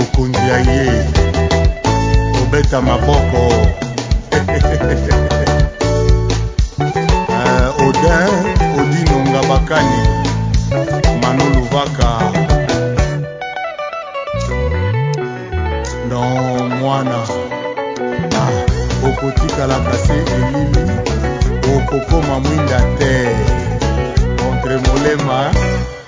mokonzi ya ye kobeta maboko uh, odin odinonga bakani mano luvaka no mwana ah, okotikala kasi elili okokoma mwinda te entre molema